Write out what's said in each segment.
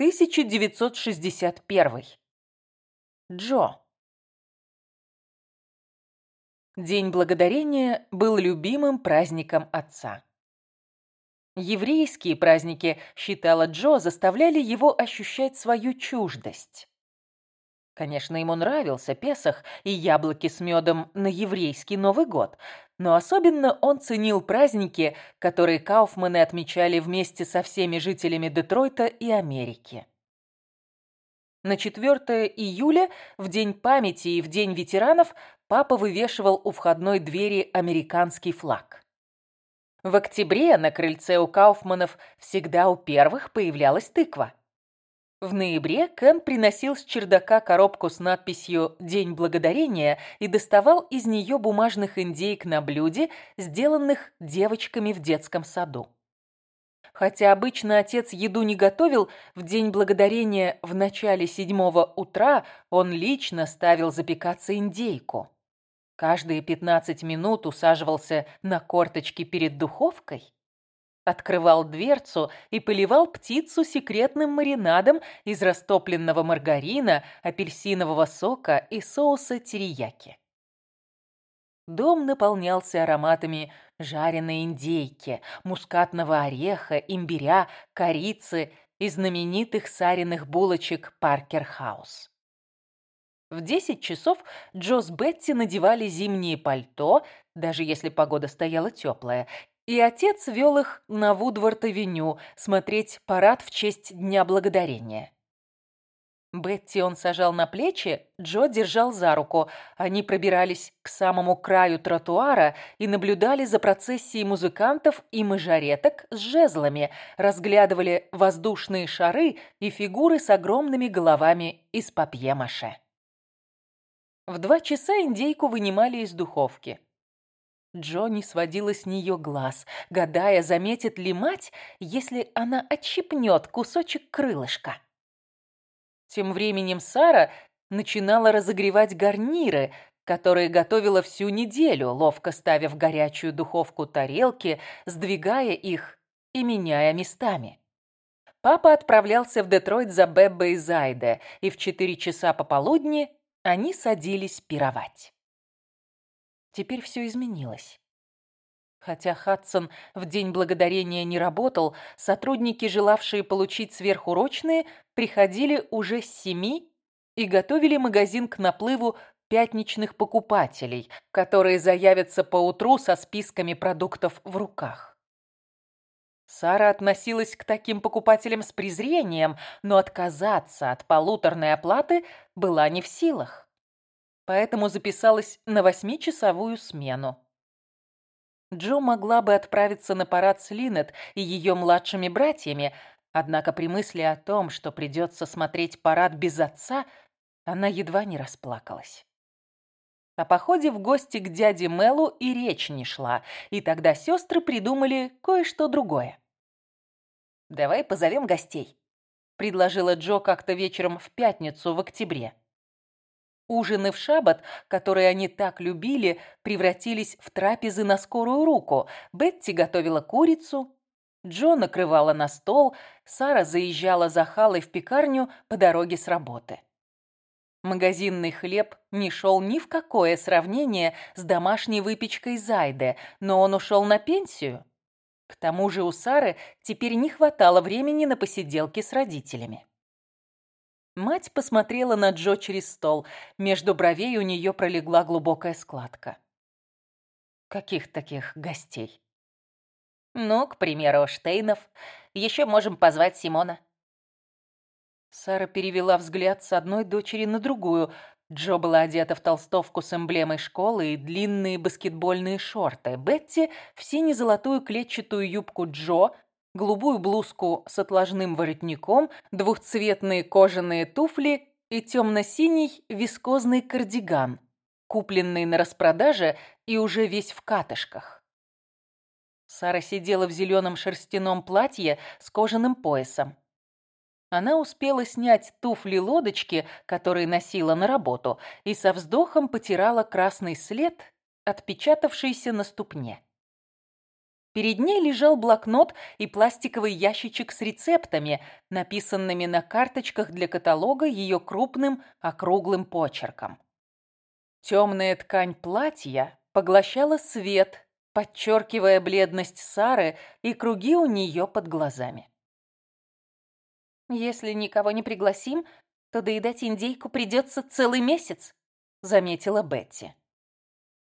1961. Джо. День Благодарения был любимым праздником отца. Еврейские праздники, считала Джо, заставляли его ощущать свою чуждость. Конечно, ему нравился Песах и яблоки с медом на еврейский Новый год, но особенно он ценил праздники, которые Кауфманы отмечали вместе со всеми жителями Детройта и Америки. На 4 июля, в День памяти и в День ветеранов, папа вывешивал у входной двери американский флаг. В октябре на крыльце у Кауфманов всегда у первых появлялась тыква. В ноябре Кен приносил с чердака коробку с надписью «День благодарения» и доставал из нее бумажных индейк на блюде, сделанных девочками в детском саду. Хотя обычно отец еду не готовил, в День благодарения в начале седьмого утра он лично ставил запекаться индейку. Каждые пятнадцать минут усаживался на корточки перед духовкой открывал дверцу и поливал птицу секретным маринадом из растопленного маргарина, апельсинового сока и соуса терияки. Дом наполнялся ароматами жареной индейки, мускатного ореха, имбиря, корицы и знаменитых саренных булочек Паркер Хаус. В десять часов Джо с Бетти надевали зимние пальто, даже если погода стояла теплая, и отец вел их на Вудвард-авеню смотреть парад в честь Дня Благодарения. Бетти он сажал на плечи, Джо держал за руку. Они пробирались к самому краю тротуара и наблюдали за процессией музыкантов и мажореток с жезлами, разглядывали воздушные шары и фигуры с огромными головами из папье-маше. В два часа индейку вынимали из духовки. Джонни сводила с нее глаз, гадая, заметит ли мать, если она отщипнет кусочек крылышка. Тем временем Сара начинала разогревать гарниры, которые готовила всю неделю, ловко ставя в горячую духовку тарелки, сдвигая их и меняя местами. Папа отправлялся в Детройт за Беббой и Зайде, и в четыре часа пополудни они садились пировать. Теперь все изменилось. Хотя Хадсон в День Благодарения не работал, сотрудники, желавшие получить сверхурочные, приходили уже с семи и готовили магазин к наплыву пятничных покупателей, которые заявятся поутру со списками продуктов в руках. Сара относилась к таким покупателям с презрением, но отказаться от полуторной оплаты была не в силах поэтому записалась на восьмичасовую смену. Джо могла бы отправиться на парад с Линет и ее младшими братьями, однако при мысли о том, что придется смотреть парад без отца, она едва не расплакалась. О походе в гости к дяде Мелу и речь не шла, и тогда сестры придумали кое-что другое. «Давай позовем гостей», — предложила Джо как-то вечером в пятницу в октябре. Ужины в шаббат, которые они так любили, превратились в трапезы на скорую руку. Бетти готовила курицу, Джо накрывала на стол, Сара заезжала за Халой в пекарню по дороге с работы. Магазинный хлеб не шел ни в какое сравнение с домашней выпечкой Зайды, но он ушел на пенсию. К тому же у Сары теперь не хватало времени на посиделки с родителями. Мать посмотрела на Джо через стол. Между бровей у нее пролегла глубокая складка. «Каких таких гостей?» «Ну, к примеру, Штейнов. Еще можем позвать Симона». Сара перевела взгляд с одной дочери на другую. Джо была одета в толстовку с эмблемой школы и длинные баскетбольные шорты. Бетти в сине-золотую клетчатую юбку Джо, голубую блузку с отложным воротником, двухцветные кожаные туфли и темно-синий вискозный кардиган, купленный на распродаже и уже весь в катышках. Сара сидела в зеленом шерстяном платье с кожаным поясом. Она успела снять туфли-лодочки, которые носила на работу, и со вздохом потирала красный след, отпечатавшийся на ступне. Перед ней лежал блокнот и пластиковый ящичек с рецептами, написанными на карточках для каталога ее крупным округлым почерком. Темная ткань платья поглощала свет, подчеркивая бледность Сары и круги у нее под глазами. «Если никого не пригласим, то доедать индейку придется целый месяц», — заметила Бетти.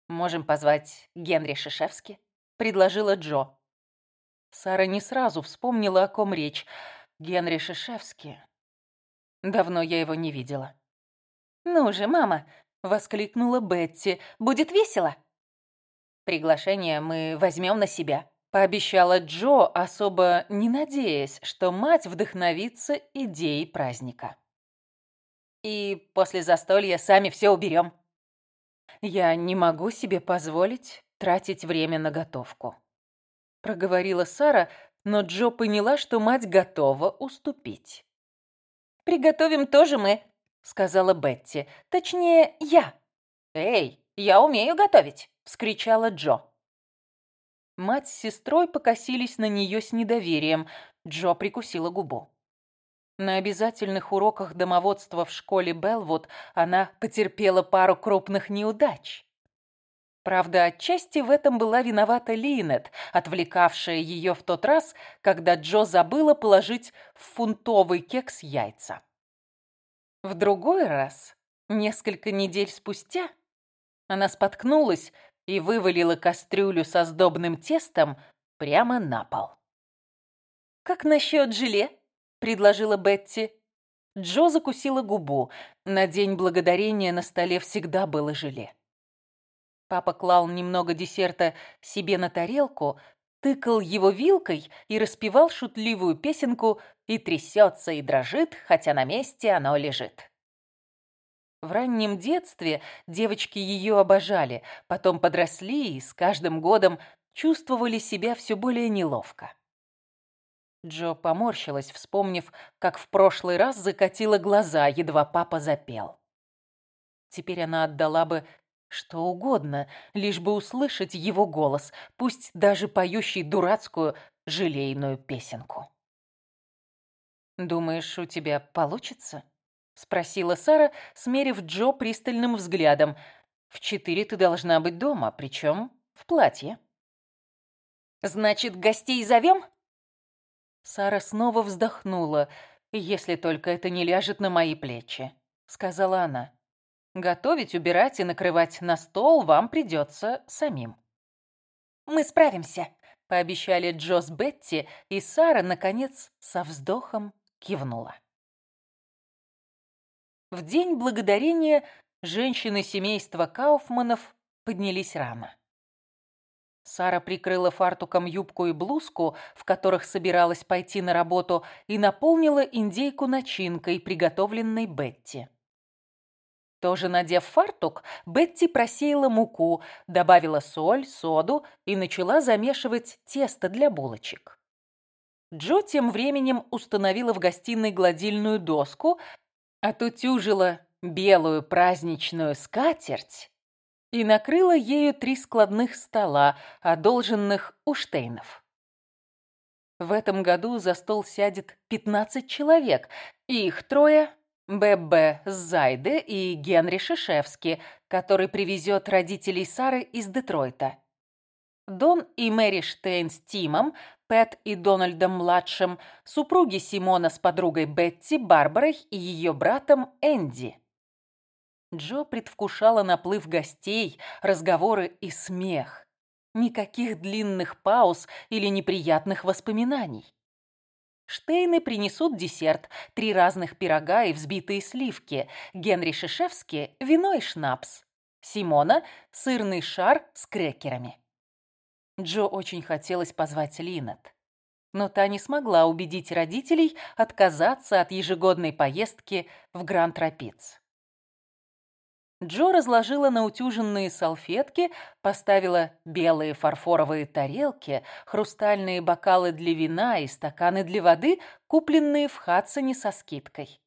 «Можем позвать Генри Шишевски», — предложила Джо. Сара не сразу вспомнила, о ком речь. Генри Шишевски. Давно я его не видела. «Ну же, мама!» — воскликнула Бетти. «Будет весело!» «Приглашение мы возьмем на себя», — пообещала Джо, особо не надеясь, что мать вдохновится идеей праздника. «И после застолья сами все уберем». «Я не могу себе позволить тратить время на готовку», — проговорила Сара, но Джо поняла, что мать готова уступить. «Приготовим тоже мы», — сказала Бетти. «Точнее, я». «Эй, я умею готовить», — вскричала Джо. Мать с сестрой покосились на нее с недоверием. Джо прикусила губу. На обязательных уроках домоводства в школе Белвуд она потерпела пару крупных неудач. Правда, отчасти в этом была виновата Линет, отвлекавшая ее в тот раз, когда Джо забыла положить в фунтовый кекс яйца. В другой раз, несколько недель спустя, она споткнулась и вывалила кастрюлю со сдобным тестом прямо на пол. «Как насчет желе?» – предложила Бетти. Джо закусила губу. На День Благодарения на столе всегда было желе. Папа клал немного десерта себе на тарелку, тыкал его вилкой и распевал шутливую песенку «И трясется, и дрожит, хотя на месте оно лежит». В раннем детстве девочки ее обожали, потом подросли и с каждым годом чувствовали себя все более неловко. Джо поморщилась, вспомнив, как в прошлый раз закатила глаза, едва папа запел. Теперь она отдала бы что угодно, лишь бы услышать его голос, пусть даже поющий дурацкую желейную песенку. «Думаешь, у тебя получится?» — спросила Сара, смерив Джо пристальным взглядом. «В четыре ты должна быть дома, причем в платье». «Значит, гостей зовем?» Сара снова вздохнула. «Если только это не ляжет на мои плечи», — сказала она. Готовить, убирать и накрывать на стол вам придется самим. «Мы справимся», — пообещали Джо с Бетти, и Сара, наконец, со вздохом кивнула. В день благодарения женщины семейства Кауфманов поднялись рано. Сара прикрыла фартуком юбку и блузку, в которых собиралась пойти на работу, и наполнила индейку начинкой, приготовленной Бетти. Тоже надев фартук, Бетти просеяла муку, добавила соль, соду и начала замешивать тесто для булочек. Джо тем временем установила в гостиной гладильную доску, отутюжила белую праздничную скатерть и накрыла ею три складных стола, одолженных у Штейнов. В этом году за стол сядет 15 человек, и их трое Беббе Зайде и Генри Шишевски, который привезет родителей Сары из Детройта. Дон и Мэри Штейн с Тимом, Пэт и Дональдом-младшим, супруги Симона с подругой Бетти, Барбарой и ее братом Энди. Джо предвкушала наплыв гостей, разговоры и смех. Никаких длинных пауз или неприятных воспоминаний. Штейны принесут десерт, три разных пирога и взбитые сливки. Генри Шишевский – вино и шнапс. Симона – сырный шар с крекерами. Джо очень хотелось позвать Линет. Но та не смогла убедить родителей отказаться от ежегодной поездки в Гранд-Рапидс. Джо разложила наутюженные салфетки, поставила белые фарфоровые тарелки, хрустальные бокалы для вина и стаканы для воды, купленные в Хадсоне со скидкой.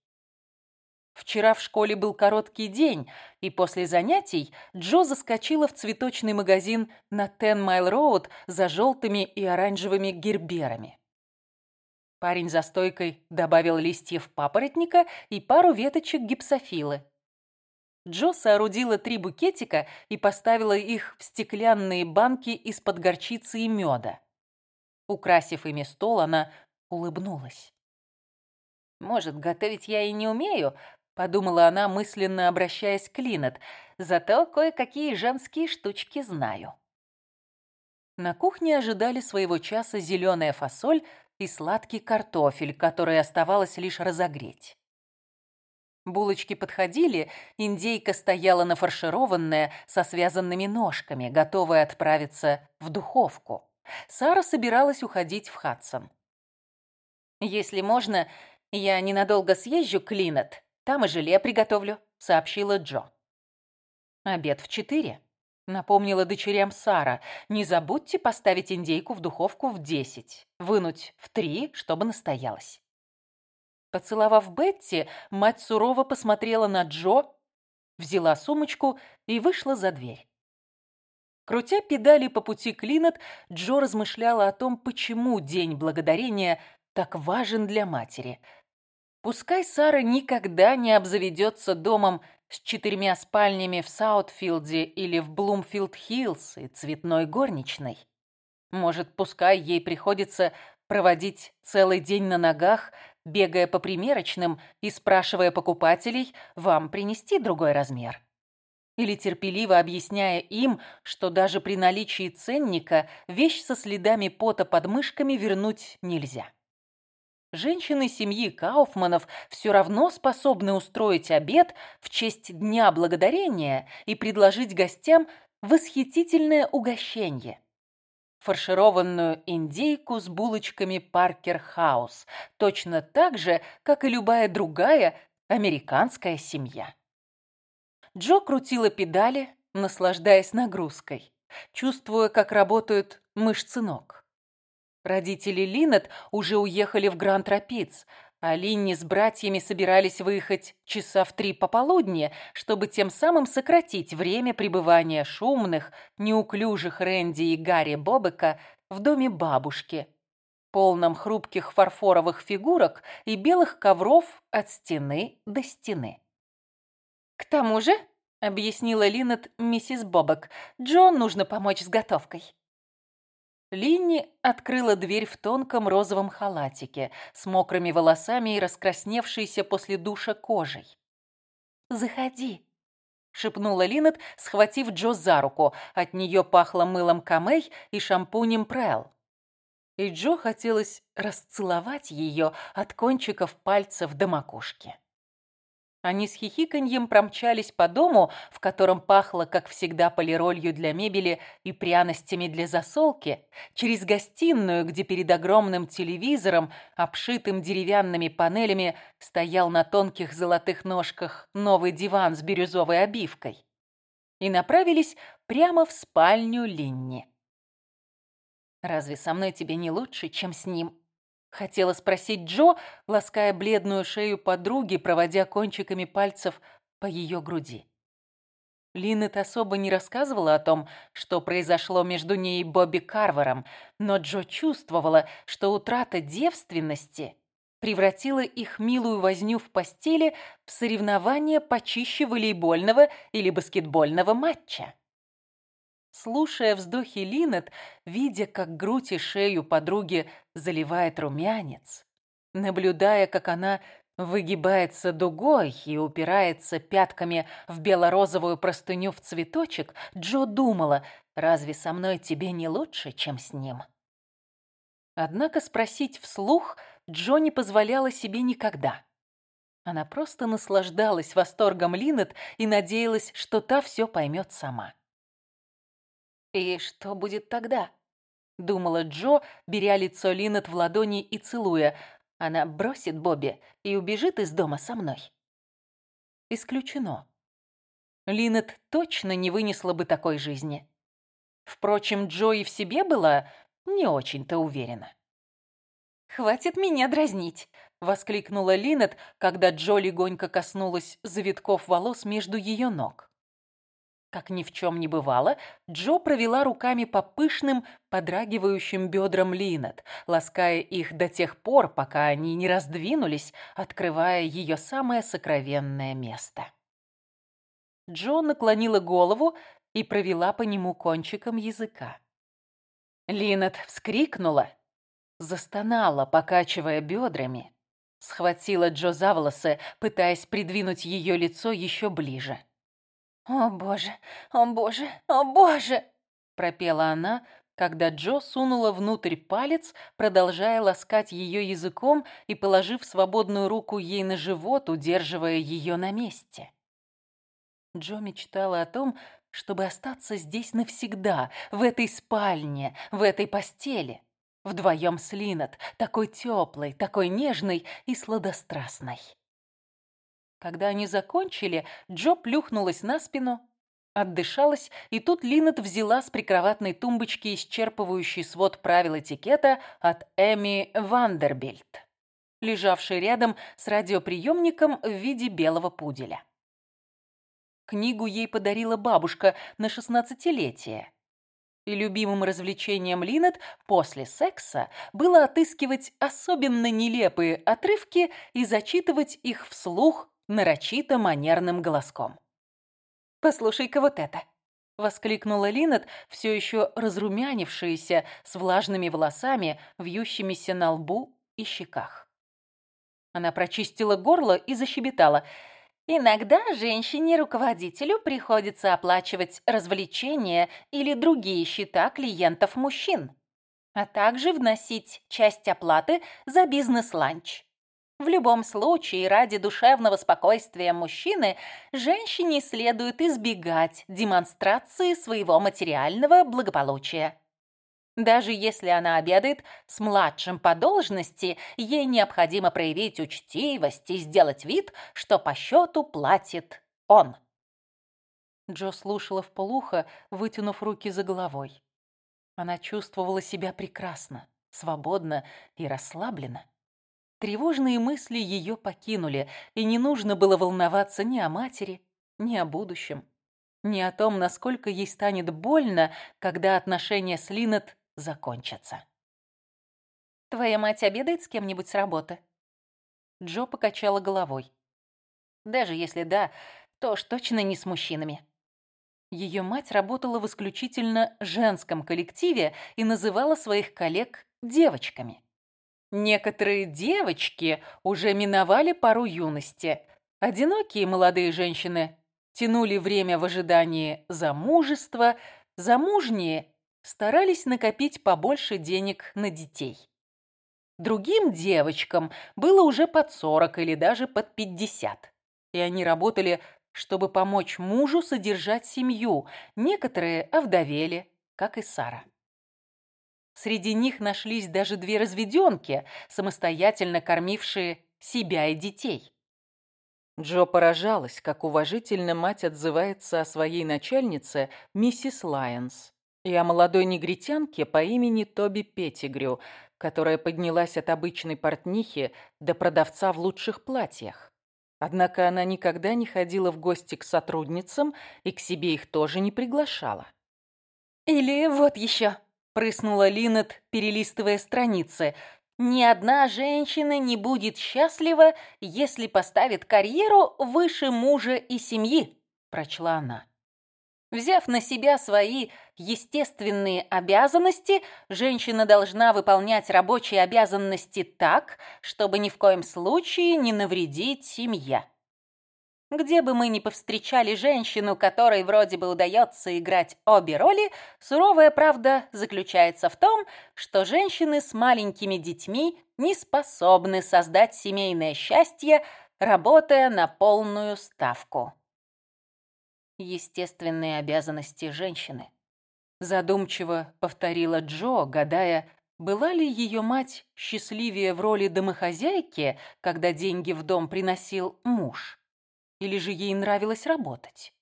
Вчера в школе был короткий день, и после занятий Джо заскочила в цветочный магазин на Ten Mile Road за желтыми и оранжевыми герберами. Парень за стойкой добавил листьев папоротника и пару веточек гипсофилы. Джо соорудила три букетика и поставила их в стеклянные банки из-под горчицы и меда. Украсив ими стол, она улыбнулась. «Может, готовить я и не умею, подумала она, мысленно обращаясь к Линет. Зато кое-какие женские штучки знаю. На кухне ожидали своего часа зеленая фасоль и сладкий картофель, который оставалось лишь разогреть. Булочки подходили, индейка стояла нафаршированная, со связанными ножками, готовая отправиться в духовку. Сара собиралась уходить в Хадсон. «Если можно, я ненадолго съезжу к Линет», там и желе приготовлю», — сообщила Джо. «Обед в четыре», — напомнила дочерям Сара. «Не забудьте поставить индейку в духовку в десять, вынуть в три, чтобы настоялась». Поцеловав Бетти, мать сурово посмотрела на Джо, взяла сумочку и вышла за дверь. Крутя педали по пути к Линнет, Джо размышляла о том, почему День Благодарения так важен для матери — Пускай Сара никогда не обзаведется домом с четырьмя спальнями в Саутфилде или в Блумфилд-Хиллз и цветной горничной. Может, пускай ей приходится проводить целый день на ногах, бегая по примерочным и спрашивая покупателей, вам принести другой размер. Или терпеливо объясняя им, что даже при наличии ценника вещь со следами пота под мышками вернуть нельзя. Женщины семьи Кауфманов все равно способны устроить обед в честь Дня Благодарения и предложить гостям восхитительное угощение. Фаршированную индейку с булочками Паркер Хаус, точно так же, как и любая другая американская семья. Джо крутила педали, наслаждаясь нагрузкой, чувствуя, как работают мышцы ног. Родители Линнет уже уехали в Гранд-Рапидс, а Линни с братьями собирались выехать часа в три пополудни, чтобы тем самым сократить время пребывания шумных, неуклюжих Рэнди и Гарри Бобека в доме бабушки, полном хрупких фарфоровых фигурок и белых ковров от стены до стены. «К тому же», — объяснила Линнет миссис Бобек, — «Джон нужно помочь с готовкой». Линни открыла дверь в тонком розовом халатике с мокрыми волосами и раскрасневшейся после душа кожей. «Заходи», — шепнула Линнет, схватив Джо за руку. От нее пахло мылом камей и шампунем Прэл. И Джо хотелось расцеловать ее от кончиков пальцев до макушки. Они с хихиканьем промчались по дому, в котором пахло, как всегда, полиролью для мебели и пряностями для засолки, через гостиную, где перед огромным телевизором, обшитым деревянными панелями, стоял на тонких золотых ножках новый диван с бирюзовой обивкой, и направились прямо в спальню Линни. «Разве со мной тебе не лучше, чем с ним?» Хотела спросить Джо, лаская бледную шею подруги, проводя кончиками пальцев по ее груди. Линнет особо не рассказывала о том, что произошло между ней и Бобби Карвером, но Джо чувствовала, что утрата девственности превратила их милую возню в постели в соревнование почище волейбольного или баскетбольного матча. Слушая вздохи Линет, видя, как грудь и шею подруги заливает румянец, наблюдая, как она выгибается дугой и упирается пятками в бело-розовую простыню в цветочек, Джо думала, разве со мной тебе не лучше, чем с ним? Однако спросить вслух Джо не позволяла себе никогда. Она просто наслаждалась восторгом Линет и надеялась, что та все поймет сама. «И что будет тогда?» — думала Джо, беря лицо Линнет в ладони и целуя. Она бросит Бобби и убежит из дома со мной. Исключено. Линнет точно не вынесла бы такой жизни. Впрочем, Джо и в себе была не очень-то уверена. «Хватит меня дразнить», — воскликнула Линет, когда Джо легонько коснулась завитков волос между ее ног. Как ни в чем не бывало, Джо провела руками по пышным, подрагивающим бедрам Линет, лаская их до тех пор, пока они не раздвинулись, открывая ее самое сокровенное место. Джо наклонила голову и провела по нему кончиком языка. Линет вскрикнула, застонала, покачивая бедрами, схватила Джо за волосы, пытаясь придвинуть ее лицо еще ближе. «О боже, о боже, о боже!» пропела она, когда Джо сунула внутрь палец, продолжая ласкать ее языком и положив свободную руку ей на живот, удерживая ее на месте. Джо мечтала о том, чтобы остаться здесь навсегда, в этой спальне, в этой постели, вдвоем с Линет, такой теплой, такой нежной и сладострастной. Когда они закончили, Джо плюхнулась на спину, отдышалась, и тут Линет взяла с прикроватной тумбочки исчерпывающий свод правил этикета от Эми Вандербильт, лежавший рядом с радиоприемником в виде белого пуделя. Книгу ей подарила бабушка на шестнадцатилетие. И любимым развлечением Линет после секса было отыскивать особенно нелепые отрывки и зачитывать их вслух нарочито манерным голоском. «Послушай-ка вот это!» — воскликнула Линет, все еще разрумянившаяся, с влажными волосами, вьющимися на лбу и щеках. Она прочистила горло и защебетала. «Иногда женщине-руководителю приходится оплачивать развлечения или другие счета клиентов-мужчин, а также вносить часть оплаты за бизнес-ланч. В любом случае, ради душевного спокойствия мужчины, женщине следует избегать демонстрации своего материального благополучия. Даже если она обедает с младшим по должности, ей необходимо проявить учтивость и сделать вид, что по счету платит он. Джо слушала вполуха, вытянув руки за головой. Она чувствовала себя прекрасно, свободно и расслабленно. Тревожные мысли ее покинули, и не нужно было волноваться ни о матери, ни о будущем, ни о том, насколько ей станет больно, когда отношения с Линет закончатся. «Твоя мать обедает с кем-нибудь с работы?» Джо покачала головой. «Даже если да, то уж точно не с мужчинами». Ее мать работала в исключительно женском коллективе и называла своих коллег девочками. Некоторые девочки уже миновали пару юности. Одинокие молодые женщины тянули время в ожидании замужества, замужние старались накопить побольше денег на детей. Другим девочкам было уже под 40 или даже под 50, и они работали, чтобы помочь мужу содержать семью. Некоторые овдовели, как и Сара. Среди них нашлись даже две разведенки, самостоятельно кормившие себя и детей. Джо поражалась, как уважительно мать отзывается о своей начальнице, миссис Лайонс, и о молодой негритянке по имени Тоби Петтигрю, которая поднялась от обычной портнихи до продавца в лучших платьях. Однако она никогда не ходила в гости к сотрудницам и к себе их тоже не приглашала. «Или вот еще», прыснула Линет, перелистывая страницы. «Ни одна женщина не будет счастлива, если поставит карьеру выше мужа и семьи», – прочла она. Взяв на себя свои естественные обязанности, женщина должна выполнять рабочие обязанности так, чтобы ни в коем случае не навредить семье. Где бы мы ни повстречали женщину, которой вроде бы удается играть обе роли, суровая правда заключается в том, что женщины с маленькими детьми не способны создать семейное счастье, работая на полную ставку. Естественные обязанности женщины. Задумчиво повторила Джо, гадая, была ли ее мать счастливее в роли домохозяйки, когда деньги в дом приносил муж? Или же ей нравилось работать?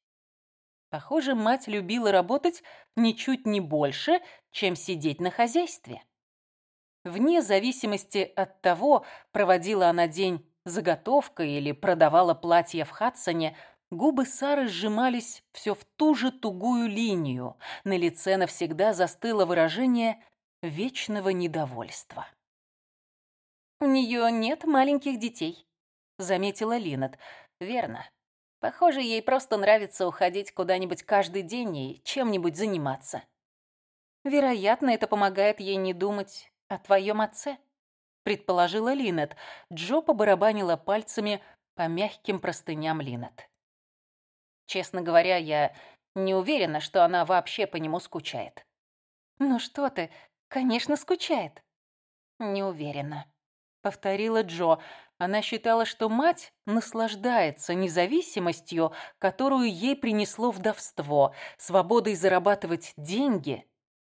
Похоже, мать любила работать ничуть не больше, чем сидеть на хозяйстве. Вне зависимости от того, проводила она день заготовкой или продавала платье в Хадсоне, губы Сары сжимались все в ту же тугую линию. На лице навсегда застыло выражение вечного недовольства. «У нее нет маленьких детей», — заметила Линет. «Верно. Похоже, ей просто нравится уходить куда-нибудь каждый день и чем-нибудь заниматься. Вероятно, это помогает ей не думать о твоем отце», — предположила Линет. Джо побарабанила пальцами по мягким простыням Линет. «Честно говоря, я не уверена, что она вообще по нему скучает». «Ну что ты, конечно, скучает». «Не уверена», — повторила Джо. Она считала, что мать наслаждается независимостью, которую ей принесло вдовство, свободой зарабатывать деньги,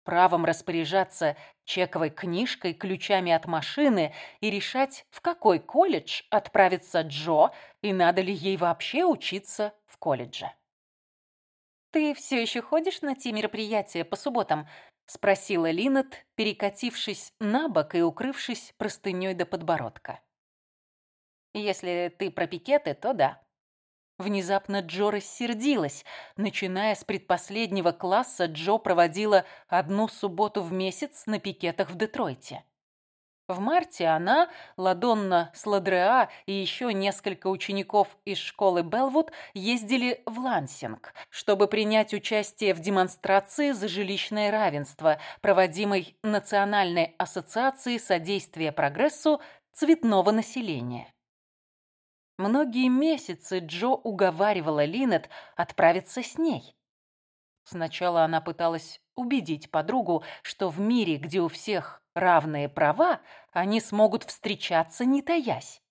правом распоряжаться чековой книжкой, ключами от машины и решать, в какой колледж отправится Джо и надо ли ей вообще учиться в колледже. «Ты все еще ходишь на те мероприятия по субботам?» — спросила Линет, перекатившись на бок и укрывшись простыней до подбородка. Если ты про пикеты, то да. Внезапно Джо рассердилась. Начиная с предпоследнего класса, Джо проводила одну субботу в месяц на пикетах в Детройте. В марте она, Ладонна Сладреа и еще несколько учеников из школы Белвуд ездили в Лансинг, чтобы принять участие в демонстрации за жилищное равенство, проводимой Национальной ассоциацией содействия прогрессу цветного населения. Многие месяцы Джо уговаривала Линет отправиться с ней. Сначала она пыталась убедить подругу, что в мире, где у всех равные права, они смогут встречаться, не таясь.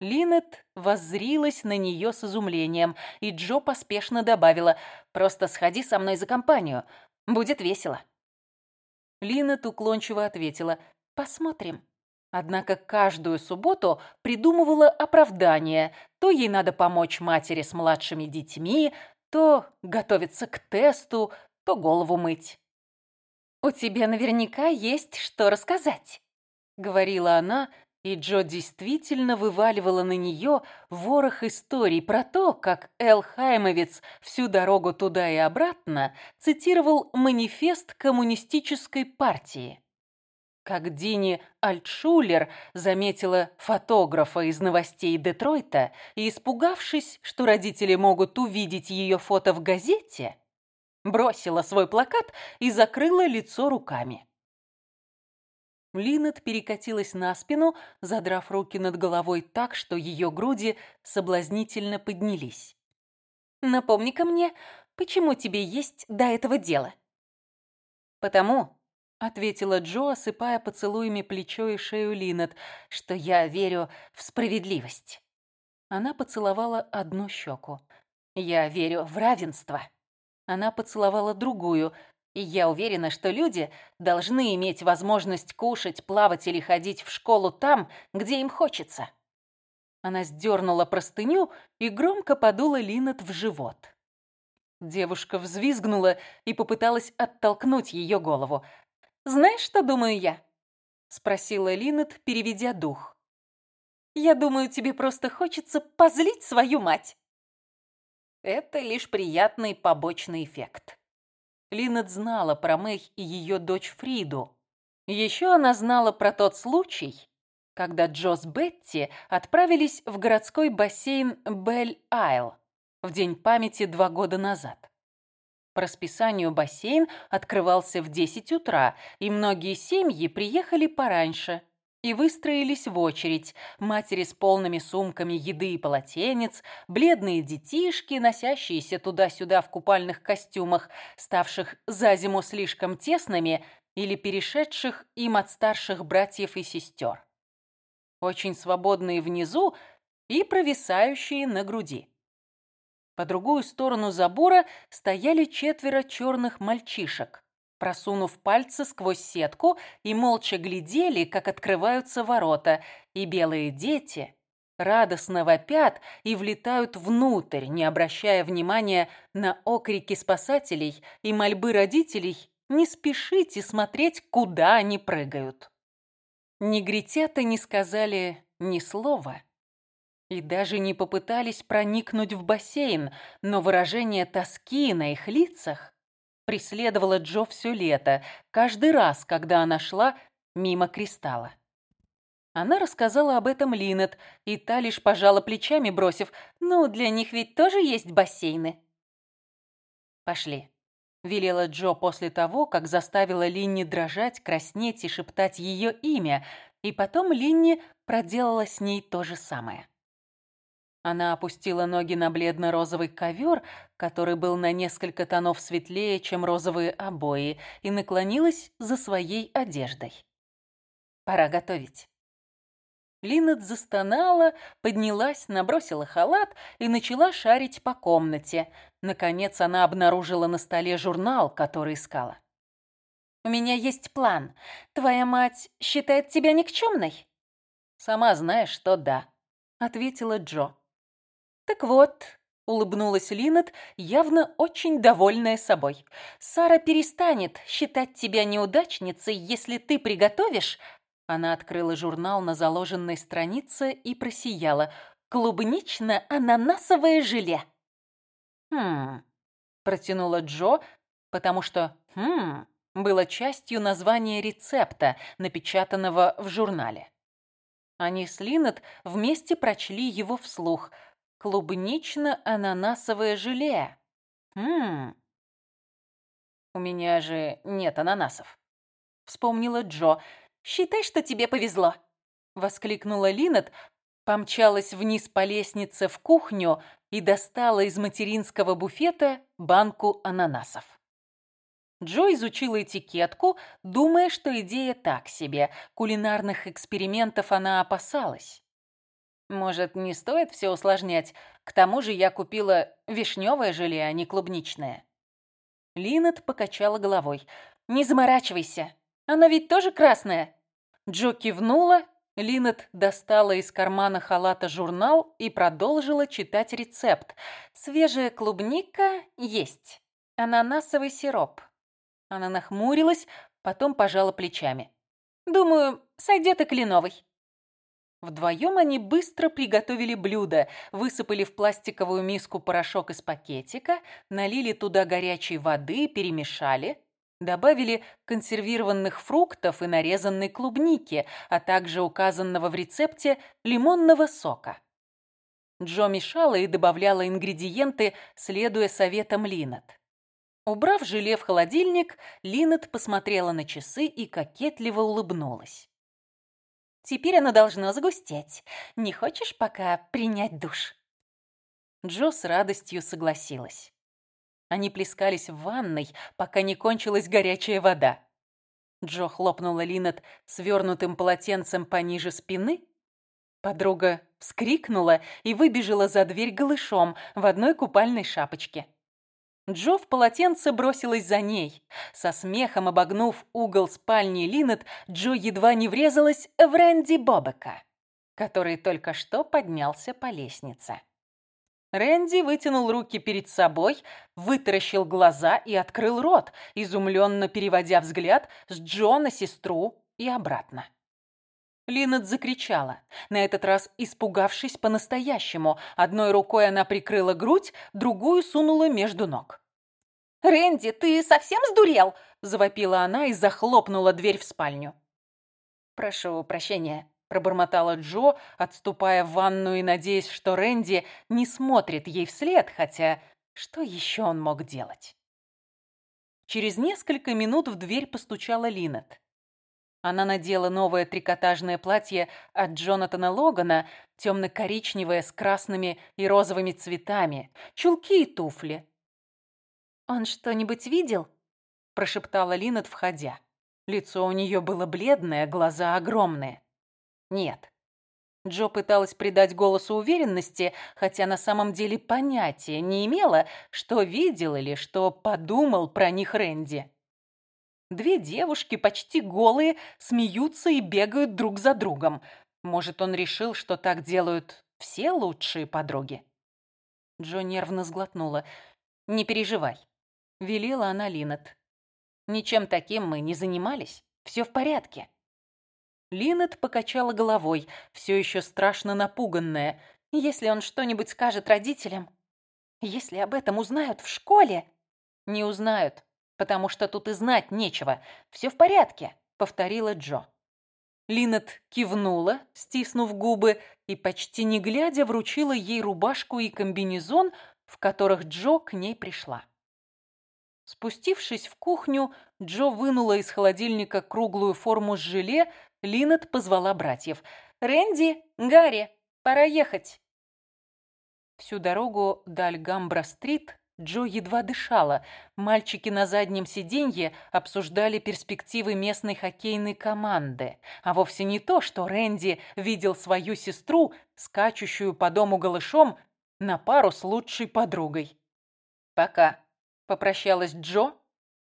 Линет воззрилась на нее с изумлением, и Джо поспешно добавила «Просто сходи со мной за компанию, будет весело». Линет уклончиво ответила «Посмотрим». Однако каждую субботу придумывала оправдание. То ей надо помочь матери с младшими детьми, то готовиться к тесту, то голову мыть. «У тебя наверняка есть что рассказать», — говорила она, и Джо действительно вываливала на нее ворох историй про то, как Эл Хаймовец всю дорогу туда и обратно цитировал манифест коммунистической партии. Как Дини Альтшулер заметила фотографа из новостей Детройта и, испугавшись, что родители могут увидеть ее фото в газете, бросила свой плакат и закрыла лицо руками. Линет перекатилась на спину, задрав руки над головой так, что ее груди соблазнительно поднялись. «Напомни-ка мне, почему тебе есть до этого дела?» «Потому, ответила Джо, осыпая поцелуями плечо и шею Линет, что я верю в справедливость. Она поцеловала одну щеку. Я верю в равенство. Она поцеловала другую, и я уверена, что люди должны иметь возможность кушать, плавать или ходить в школу там, где им хочется. Она сдернула простыню и громко подула Линет в живот. Девушка взвизгнула и попыталась оттолкнуть ее голову. Знаешь, что думаю я?» — спросила Линет, переведя дух. «Я думаю, тебе просто хочется позлить свою мать». Это лишь приятный побочный эффект. Линет знала про Мэй и ее дочь Фриду. Еще она знала про тот случай, когда Джо с Бетти отправились в городской бассейн Бель-Айл в День памяти два года назад. По расписанию бассейн открывался в 10 утра, и многие семьи приехали пораньше и выстроились в очередь. Матери с полными сумками еды и полотенец, бледные детишки, носящиеся туда-сюда в купальных костюмах, ставших за зиму слишком тесными или перешедших им от старших братьев и сестер. Очень свободные внизу и провисающие на груди. По другую сторону забора стояли четверо черных мальчишек, просунув пальцы сквозь сетку и молча глядели, как открываются ворота, и белые дети радостно вопят и влетают внутрь, не обращая внимания на окрики спасателей и мольбы родителей «Не спешите смотреть, куда они прыгают». Негритята не сказали ни слова и даже не попытались проникнуть в бассейн, но выражение тоски на их лицах преследовало Джо все лето, каждый раз, когда она шла мимо кристалла. Она рассказала об этом Линет, и та лишь пожала плечами, бросив, «Ну, для них ведь тоже есть бассейны». «Пошли», — велела Джо после того, как заставила Линни дрожать, краснеть и шептать ее имя, и потом Линни проделала с ней то же самое. Она опустила ноги на бледно-розовый ковер, который был на несколько тонов светлее, чем розовые обои, и наклонилась за своей одеждой. «Пора готовить». Линет застонала, поднялась, набросила халат и начала шарить по комнате. Наконец она обнаружила на столе журнал, который искала. «У меня есть план. Твоя мать считает тебя никчемной?» «Сама знаешь, что да», — ответила Джо. «Так вот», — улыбнулась Линет, явно очень довольная собой. «Сара перестанет считать тебя неудачницей, если ты приготовишь она открыла журнал на заложенной странице и просияла. «Клубнично-ананасовое желе». «Хм...» – протянула Джо, потому что «хм...» было частью названия рецепта, напечатанного в журнале. Они с Линнет вместе прочли его вслух. «Клубнично-ананасовое желе». «Хм...» «У меня же нет ананасов», — вспомнила Джо. «Считай, что тебе повезло!» Воскликнула Линет, помчалась вниз по лестнице в кухню и достала из материнского буфета банку ананасов. Джо изучила этикетку, думая, что идея так себе. Кулинарных экспериментов она опасалась. Может, не стоит все усложнять? К тому же я купила вишневое желе, а не клубничное. Линет покачала головой. «Не заморачивайся. Оно ведь тоже красное?» Джо кивнула, Линет достала из кармана халата журнал и продолжила читать рецепт. Свежая клубника есть. Ананасовый сироп. Она нахмурилась, потом пожала плечами. «Думаю, сойдет и кленовый». Вдвоем они быстро приготовили блюдо, высыпали в пластиковую миску порошок из пакетика, налили туда горячей воды, перемешали. Добавили консервированных фруктов и нарезанной клубники, а также указанного в рецепте лимонного сока. Джо мешала и добавляла ингредиенты, следуя советам Линнет. Убрав желе в холодильник, Линнет посмотрела на часы и кокетливо улыбнулась. «Теперь оно должно загустеть. Не хочешь пока принять душ?» Джо с радостью согласилась. Они плескались в ванной, пока не кончилась горячая вода. Джо хлопнула Линет свернутым полотенцем пониже спины. Подруга вскрикнула и выбежала за дверь голышом в одной купальной шапочке. Джо в полотенце бросилась за ней. Со смехом обогнув угол спальни Линет, Джо едва не врезалась в Рэнди Бобека, который только что поднялся по лестнице. Рэнди вытянул руки перед собой, вытаращил глаза и открыл рот, изумленно переводя взгляд с Джо на сестру и обратно. Линет закричала, на этот раз испугавшись по-настоящему. Одной рукой она прикрыла грудь, другую сунула между ног. «Рэнди, ты совсем сдурел?» – завопила она и захлопнула дверь в спальню. «Прошу прощения», пробормотала Джо, отступая в ванную и надеясь, что Рэнди не смотрит ей вслед, хотя что еще он мог делать? Через несколько минут в дверь постучала Линет. Она надела новое трикотажное платье от Джонатана Логана, темно-коричневое с красными и розовыми цветами, чулки и туфли. «Он что-нибудь видел?» – прошептала Линет, входя. Лицо у нее было бледное, глаза огромные. Нет. Джо пыталась придать голосу уверенности, хотя на самом деле понятия не имела, что видел или что подумал про них Рэнди. Две девушки, почти голые, смеются и бегают друг за другом. Может, он решил, что так делают все лучшие подруги? Джо нервно сглотнула. «Не переживай», — велела она Линнет. «Ничем таким мы не занимались. Все в порядке». Линет покачала головой, все еще страшно напуганная. «Если он что-нибудь скажет родителям, если об этом узнают в школе...» «Не узнают, потому что тут и знать нечего. Все в порядке», — повторила Джо. Линет кивнула, стиснув губы, и почти не глядя вручила ей рубашку и комбинезон, в которых Джо к ней пришла. Спустившись в кухню, Джо вынула из холодильника круглую форму с желе, Линет позвала братьев. «Рэнди, Гарри, пора ехать!» Всю дорогу до Альгамбра-стрит Джо едва дышала. Мальчики на заднем сиденье обсуждали перспективы местной хоккейной команды, а вовсе не то, что Рэнди видел свою сестру, скачущую по дому голышом, на пару с лучшей подругой. «Пока», — попрощалась Джо,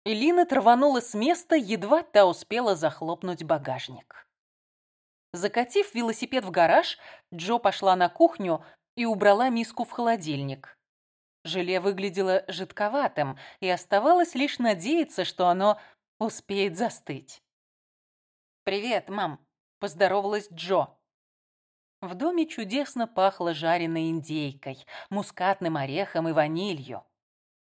и Лина рванула с места, едва та успела захлопнуть багажник. Закатив велосипед в гараж, Джо пошла на кухню и убрала миску в холодильник. Желе выглядело жидковатым, и оставалось лишь надеяться, что оно успеет застыть. «Привет, мам», — поздоровалась Джо. В доме чудесно пахло жареной индейкой, мускатным орехом и ванилью.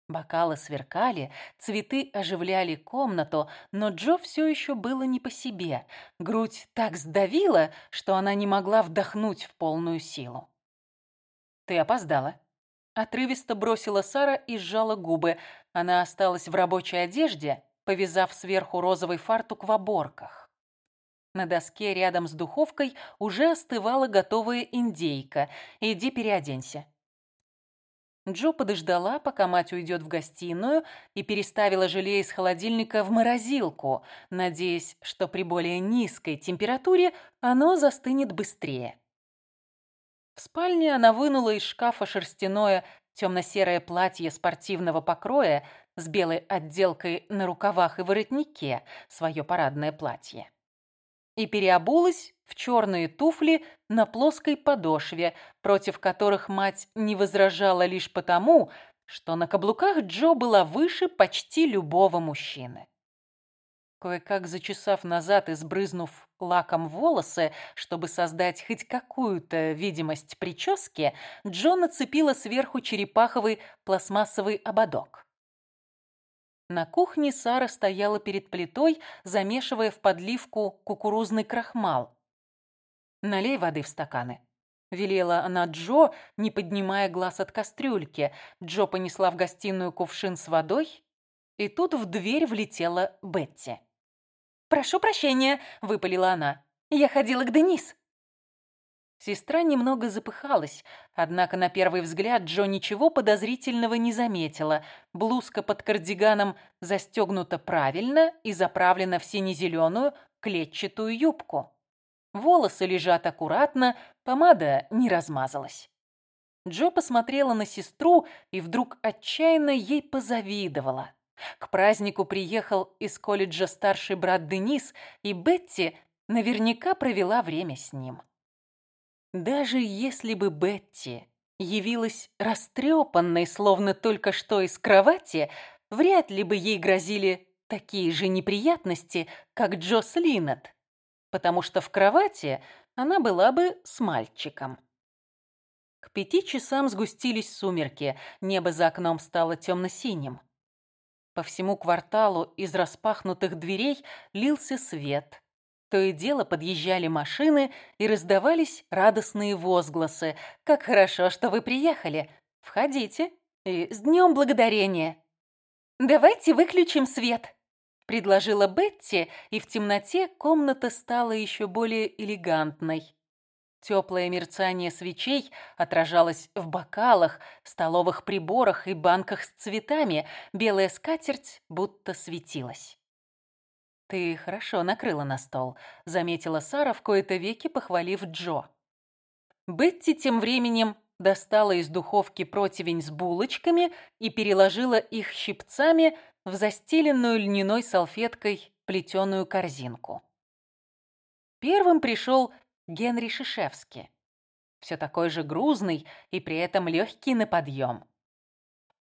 Бокалы сверкали, цветы оживляли комнату, но Джо все еще было не по себе. Грудь так сдавила, что она не могла вдохнуть в полную силу. «Ты опоздала», Отрывисто бросила Сара и сжала губы. Она осталась в рабочей одежде, повязав сверху розовый фартук в оборках. На доске рядом с духовкой уже остывала готовая индейка. «Иди переоденься». Джо подождала, пока мать уйдет в гостиную, и переставила желе из холодильника в морозилку, надеясь, что при более низкой температуре оно застынет быстрее. В спальне она вынула из шкафа шерстяное темно-серое платье спортивного покроя с белой отделкой на рукавах и воротнике, свое парадное платье. И переобулась в черные туфли на плоской подошве, против которых мать не возражала лишь потому, что на каблуках Джо была выше почти любого мужчины. Кое-как зачесав назад и сбрызнув лаком волосы, чтобы создать хоть какую-то видимость прически, Джон нацепила сверху черепаховый пластмассовый ободок. На кухне Сара стояла перед плитой, замешивая в подливку кукурузный крахмал. «Налей воды в стаканы», — велела она Джо, не поднимая глаз от кастрюльки. Джо понесла в гостиную кувшин с водой, и тут в дверь влетела Бетти. «Прошу прощения», — выпалила она. «Я ходила к Денис». Сестра немного запыхалась, однако на первый взгляд Джо ничего подозрительного не заметила. Блузка под кардиганом застегнута правильно и заправлена в сине-зеленую клетчатую юбку. Волосы лежат аккуратно, помада не размазалась. Джо посмотрела на сестру и вдруг отчаянно ей позавидовала. К празднику приехал из колледжа старший брат Денис, и Бетти наверняка провела время с ним. Даже если бы Бетти явилась растрепанной, словно только что из кровати, вряд ли бы ей грозили такие же неприятности, как Джос Линнет, потому что в кровати она была бы с мальчиком. К пяти часам сгустились сумерки, небо за окном стало темно-синим. По всему кварталу из распахнутых дверей лился свет. То и дело подъезжали машины и раздавались радостные возгласы. «Как хорошо, что вы приехали! Входите! И с Днем Благодарения!» «Давайте выключим свет!» — предложила Бетти, и в темноте комната стала еще более элегантной. Теплое мерцание свечей отражалось в бокалах, столовых приборах и банках с цветами. Белая скатерть будто светилась. «Ты хорошо накрыла на стол», — заметила Сара в кои-то веки, похвалив Джо. Бетти тем временем достала из духовки противень с булочками и переложила их щипцами в застеленную льняной салфеткой плетеную корзинку. Первым пришел Генри Шишевски. Все такой же грузный и при этом легкий на подъем.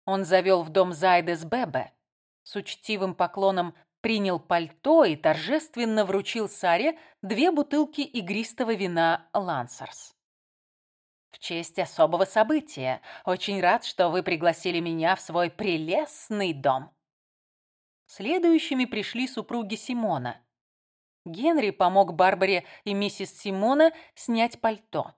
Он завел в дом Зайдес Бебе. С учтивым поклоном принял пальто и торжественно вручил Саре две бутылки игристого вина «Лансерс». «В честь особого события. Очень рад, что вы пригласили меня в свой прелестный дом». Следующими пришли супруги Симона. Генри помог Барбаре и миссис Симона снять пальто.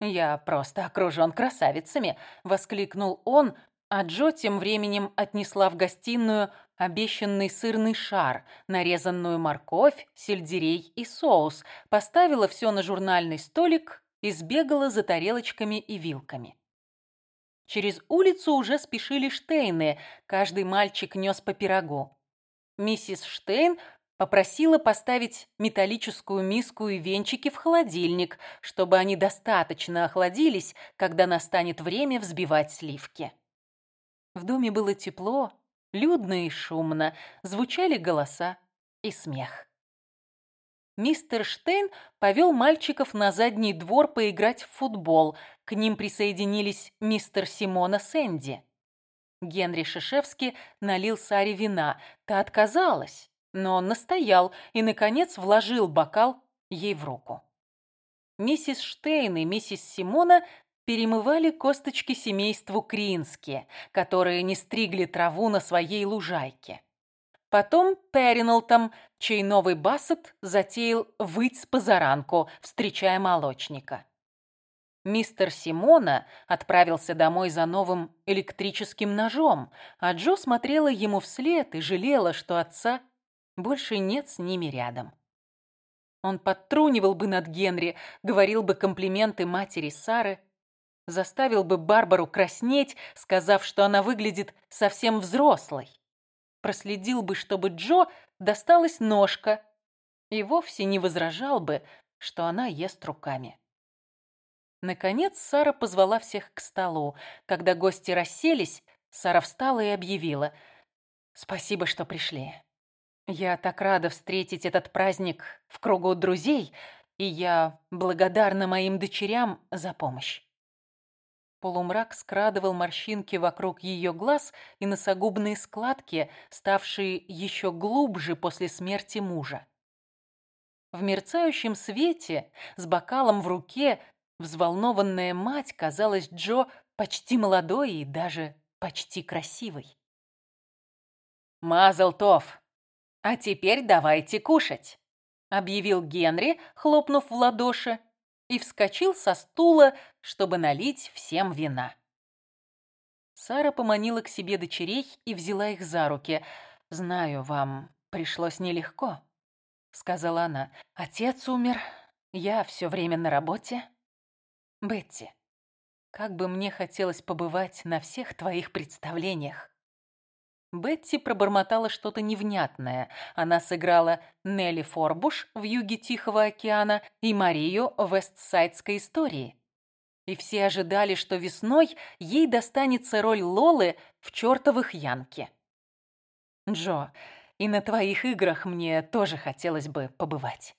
«Я просто окружен красавицами!» — воскликнул он, а Джо тем временем отнесла в гостиную обещанный сырный шар, нарезанную морковь, сельдерей и соус, поставила все на журнальный столик и сбегала за тарелочками и вилками. Через улицу уже спешили Штейны, каждый мальчик нес по пирогу. Миссис Штейн попросила поставить металлическую миску и венчики в холодильник, чтобы они достаточно охладились, когда настанет время взбивать сливки. В доме было тепло, людно и шумно, звучали голоса и смех. Мистер Штейн повел мальчиков на задний двор поиграть в футбол. К ним присоединились мистер Симона Сэнди. Генри Шишевский налил Саре вина. Та отказалась, но он настоял и, наконец, вложил бокал ей в руку. Миссис Штейн и миссис Симона перемывали косточки семейству Крински, которые не стригли траву на своей лужайке. Потом Периналтом, чей новый бассет затеял выть с позаранку, встречая молочника. Мистер Симона отправился домой за новым электрическим ножом, а Джо смотрела ему вслед и жалела, что отца больше нет с ними рядом. Он подтрунивал бы над Генри, говорил бы комплименты матери Сары, заставил бы Барбару краснеть, сказав, что она выглядит совсем взрослой проследил бы, чтобы Джо досталась ножка и вовсе не возражал бы, что она ест руками. Наконец Сара позвала всех к столу. Когда гости расселись, Сара встала и объявила «Спасибо, что пришли. Я так рада встретить этот праздник в кругу друзей, и я благодарна моим дочерям за помощь. Полумрак скрадывал морщинки вокруг ее глаз и носогубные складки, ставшие еще глубже после смерти мужа. В мерцающем свете, с бокалом в руке, взволнованная мать казалась Джо почти молодой и даже почти красивой. «Мазалтов! А теперь давайте кушать!» — объявил Генри, хлопнув в ладоши и вскочил со стула, чтобы налить всем вина. Сара поманила к себе дочерей и взяла их за руки. «Знаю, вам пришлось нелегко», — сказала она. «Отец умер, я все время на работе. Бетти, как бы мне хотелось побывать на всех твоих представлениях. Бетти пробормотала что-то невнятное. Она сыграла Нелли Форбуш в «Юге Тихого океана» и Марию в «Вестсайдской истории». И все ожидали, что весной ей достанется роль Лолы в «Чёртовых Янке». «Джо, и на твоих играх мне тоже хотелось бы побывать».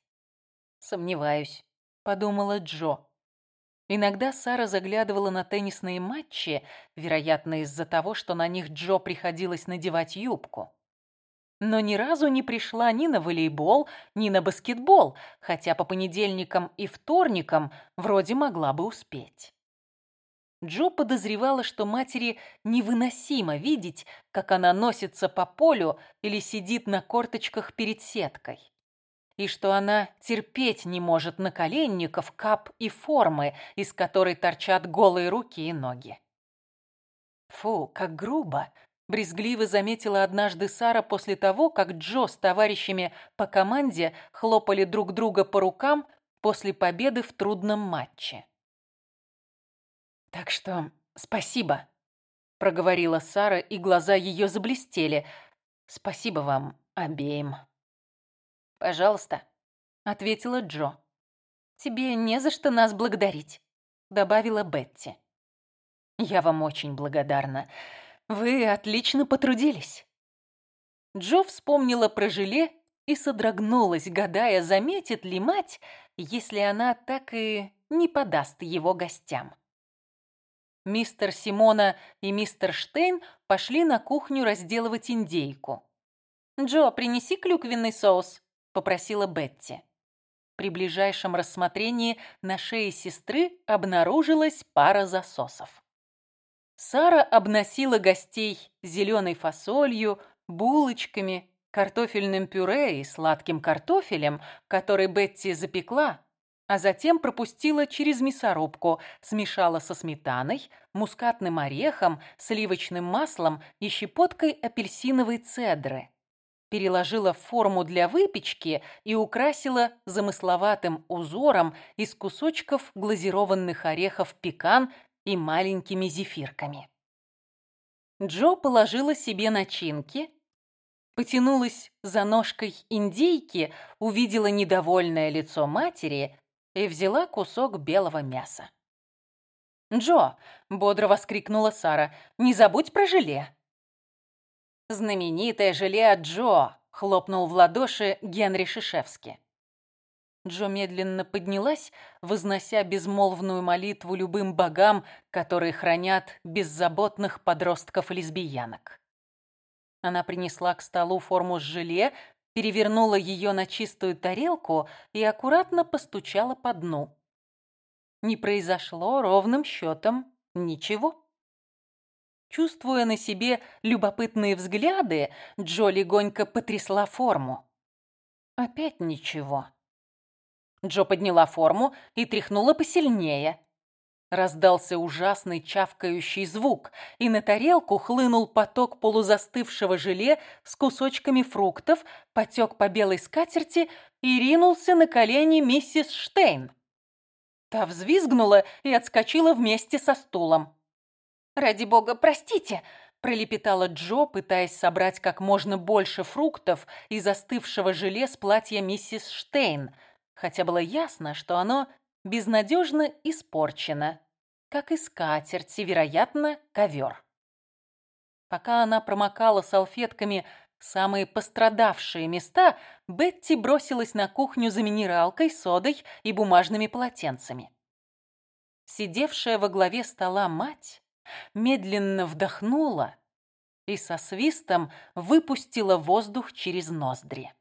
«Сомневаюсь», — подумала Джо. Иногда Сара заглядывала на теннисные матчи, вероятно, из-за того, что на них Джо приходилось надевать юбку. Но ни разу не пришла ни на волейбол, ни на баскетбол, хотя по понедельникам и вторникам вроде могла бы успеть. Джо подозревала, что матери невыносимо видеть, как она носится по полю или сидит на корточках перед сеткой и что она терпеть не может наколенников, кап и формы, из которой торчат голые руки и ноги. «Фу, как грубо!» – брезгливо заметила однажды Сара после того, как Джо с товарищами по команде хлопали друг друга по рукам после победы в трудном матче. «Так что спасибо», – проговорила Сара, и глаза ее заблестели. «Спасибо вам обеим». «Пожалуйста», — ответила Джо. «Тебе не за что нас благодарить», — добавила Бетти. «Я вам очень благодарна. Вы отлично потрудились». Джо вспомнила про желе и содрогнулась, гадая, заметит ли мать, если она так и не подаст его гостям. Мистер Симона и мистер Штейн пошли на кухню разделывать индейку. «Джо, принеси клюквенный соус», — попросила Бетти. При ближайшем рассмотрении на шее сестры обнаружилась пара засосов. Сара обносила гостей зеленой фасолью, булочками, картофельным пюре и сладким картофелем, который Бетти запекла, а затем пропустила через мясорубку, смешала со сметаной, мускатным орехом, сливочным маслом и щепоткой апельсиновой цедры переложила форму для выпечки и украсила замысловатым узором из кусочков глазированных орехов пекан и маленькими зефирками. Джо положила себе начинки, потянулась за ножкой индейки, увидела недовольное лицо матери и взяла кусок белого мяса. «Джо!» — бодро воскликнула Сара. «Не забудь про желе!» «Знаменитое желе Джо!» — хлопнул в ладоши Генри Шишевски. Джо медленно поднялась, вознося безмолвную молитву любым богам, которые хранят беззаботных подростков-лесбиянок. Она принесла к столу форму с желе, перевернула ее на чистую тарелку и аккуратно постучала по дну. Не произошло ровным счетом ничего. Чувствуя на себе любопытные взгляды, Джо легонько потрясла форму. Опять ничего. Джо подняла форму и тряхнула посильнее. Раздался ужасный чавкающий звук, и на тарелку хлынул поток полузастывшего желе с кусочками фруктов, потек по белой скатерти и ринулся на колени миссис Штейн. Та взвизгнула и отскочила вместе со стулом. «Ради бога, простите!» – пролепетала Джо, пытаясь собрать как можно больше фруктов из застывшего желе с платья миссис Штейн, хотя было ясно, что оно безнадежно испорчено, как и скатерть и, вероятно, ковер. Пока она промокала салфетками самые пострадавшие места, Бетти бросилась на кухню за минералкой, содой и бумажными полотенцами. Сидевшая во главе стола мать медленно вдохнула и со свистом выпустила воздух через ноздри.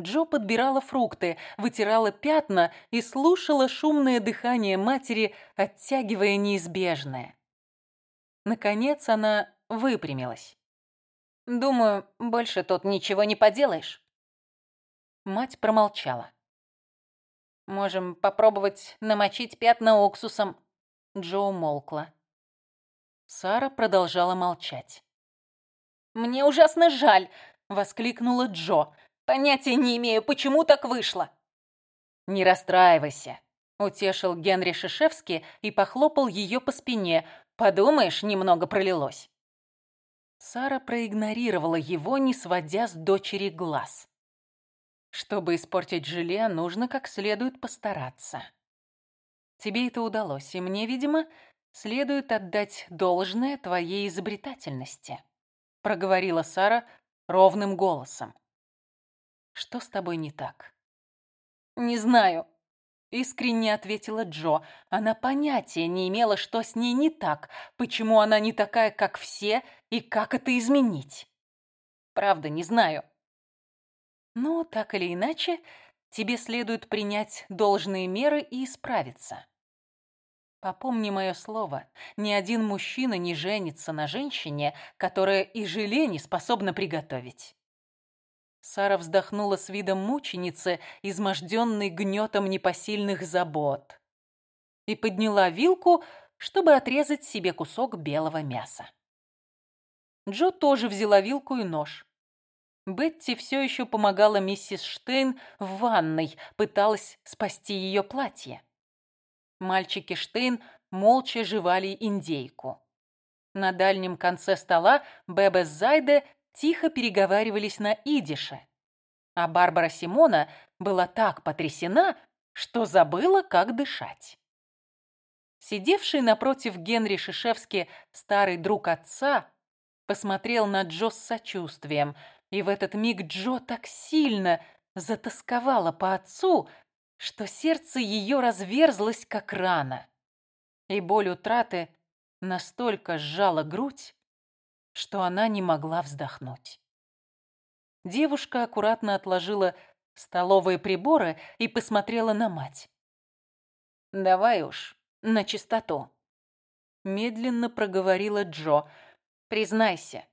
Джо подбирала фрукты, вытирала пятна и слушала шумное дыхание матери, оттягивая неизбежное. Наконец она выпрямилась. «Думаю, больше тут ничего не поделаешь». Мать промолчала. «Можем попробовать намочить пятна уксусом». Джо умолкла. Сара продолжала молчать. «Мне ужасно жаль!» — воскликнула Джо. «Понятия не имею, почему так вышло!» «Не расстраивайся!» — утешил Генри Шишевский и похлопал ее по спине. «Подумаешь, немного пролилось!» Сара проигнорировала его, не сводя с дочери глаз. Чтобы испортить желе, нужно как следует постараться. Тебе это удалось, и мне, видимо, следует отдать должное твоей изобретательности», — проговорила Сара ровным голосом. «Что с тобой не так?» «Не знаю», — искренне ответила Джо. Она понятия не имела, что с ней не так, почему она не такая, как все, и как это изменить. «Правда, не знаю». «Ну, так или иначе, тебе следует принять должные меры и исправиться. Попомни мое слово, ни один мужчина не женится на женщине, которая и желе не способна приготовить. Сара вздохнула с видом мученицы, изможденной гнетом непосильных забот, и подняла вилку, чтобы отрезать себе кусок белого мяса. Джо тоже взяла вилку и нож. Бетти все еще помогала миссис Штейн в ванной, пыталась спасти ее платье. Мальчики Штейн молча жевали индейку. На дальнем конце стола Бебе с Зайде тихо переговаривались на идише. А Барбара Симона была так потрясена, что забыла, как дышать. Сидевший напротив Генри Шишевски старый друг отца посмотрел на Джо с сочувствием, и в этот миг Джо так сильно затасковала по отцу, что сердце ее разверзлось, как рана, и боль утраты настолько сжала грудь, что она не могла вздохнуть. Девушка аккуратно отложила столовые приборы и посмотрела на мать. «Давай уж, на чистоту», — медленно проговорила Джо. «Признайся,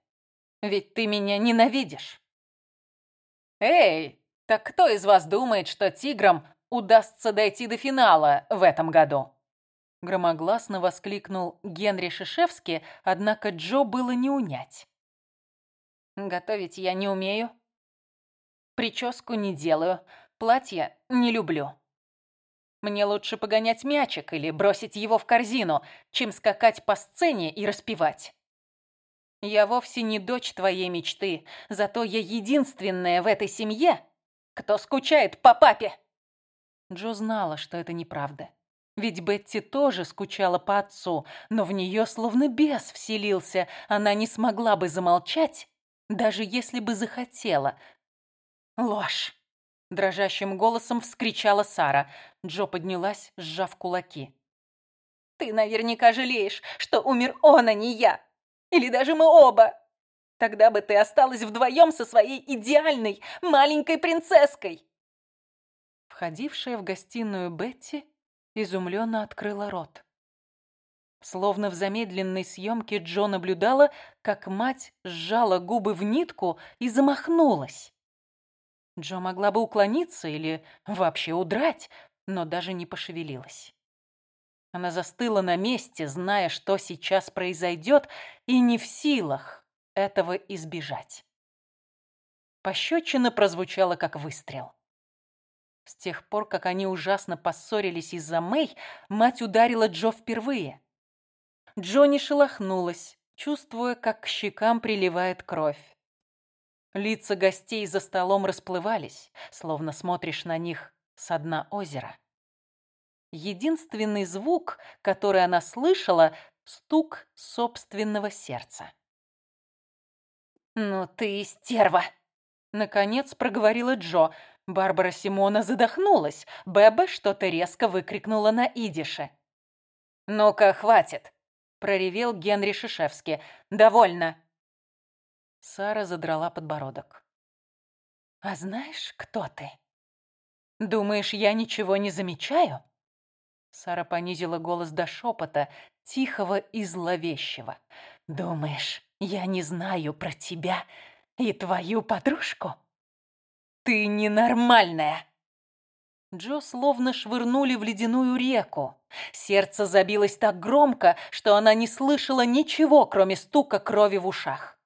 ведь ты меня ненавидишь». «Эй, так кто из вас думает, что тиграм удастся дойти до финала в этом году?» Громогласно воскликнул Генри Шишевский, однако Джо было не унять. «Готовить я не умею. Прическу не делаю, платье не люблю. Мне лучше погонять мячик или бросить его в корзину, чем скакать по сцене и распевать. Я вовсе не дочь твоей мечты, зато я единственная в этой семье, кто скучает по папе. Джо знала, что это неправда. Ведь Бетти тоже скучала по отцу, но в нее словно бес вселился. Она не смогла бы замолчать, даже если бы захотела. «Ложь!» – дрожащим голосом вскричала Сара. Джо поднялась, сжав кулаки. «Ты наверняка жалеешь, что умер он, а не я. Или даже мы оба. Тогда бы ты осталась вдвоем со своей идеальной маленькой принцесской!» Входившая в гостиную Бетти изумленно открыла рот. Словно в замедленной съемке Джо наблюдала, как мать сжала губы в нитку и замахнулась. Джо могла бы уклониться или вообще удрать, но даже не пошевелилась. Она застыла на месте, зная, что сейчас произойдет, и не в силах этого избежать. Пощечина прозвучала, как выстрел. С тех пор, как они ужасно поссорились из-за Мэй, мать ударила Джо впервые. Джо шелохнулась, чувствуя, как к щекам приливает кровь. Лица гостей за столом расплывались, словно смотришь на них со дна озера. Единственный звук, который она слышала, стук собственного сердца. «Ну ты стерва!» Наконец проговорила Джо, Барбара Симона задохнулась. Беба что-то резко выкрикнула на идише. «Ну-ка, хватит!» – проревел Генри Шишевский. «Довольно!» Сара задрала подбородок. «А знаешь, кто ты? Думаешь, я ничего не замечаю?» Сара понизила голос до шепота, тихого и зловещего. «Думаешь, я не знаю про тебя и твою подружку?» «Ты ненормальная!» Джо словно швырнули в ледяную реку. Сердце забилось так громко, что она не слышала ничего, кроме стука крови в ушах.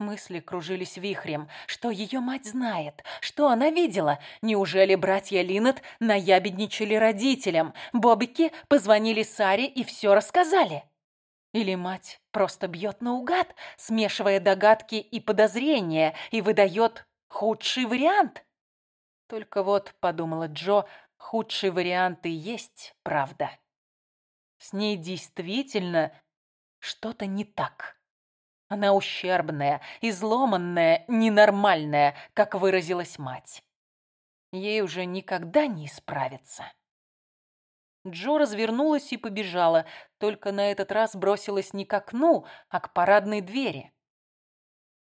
Мысли кружились вихрем. Что ее мать знает? Что она видела? Неужели братья Линнет наябедничали родителям? Бобики позвонили Саре и все рассказали? Или мать просто бьет наугад, смешивая догадки и подозрения, и выдает Худший вариант? Только вот, подумала Джо, худший вариант и есть правда. С ней действительно что-то не так. Она ущербная, изломанная, ненормальная, как выразилась мать. Ей уже никогда не исправиться. Джо развернулась и побежала, только на этот раз бросилась не к окну, а к парадной двери.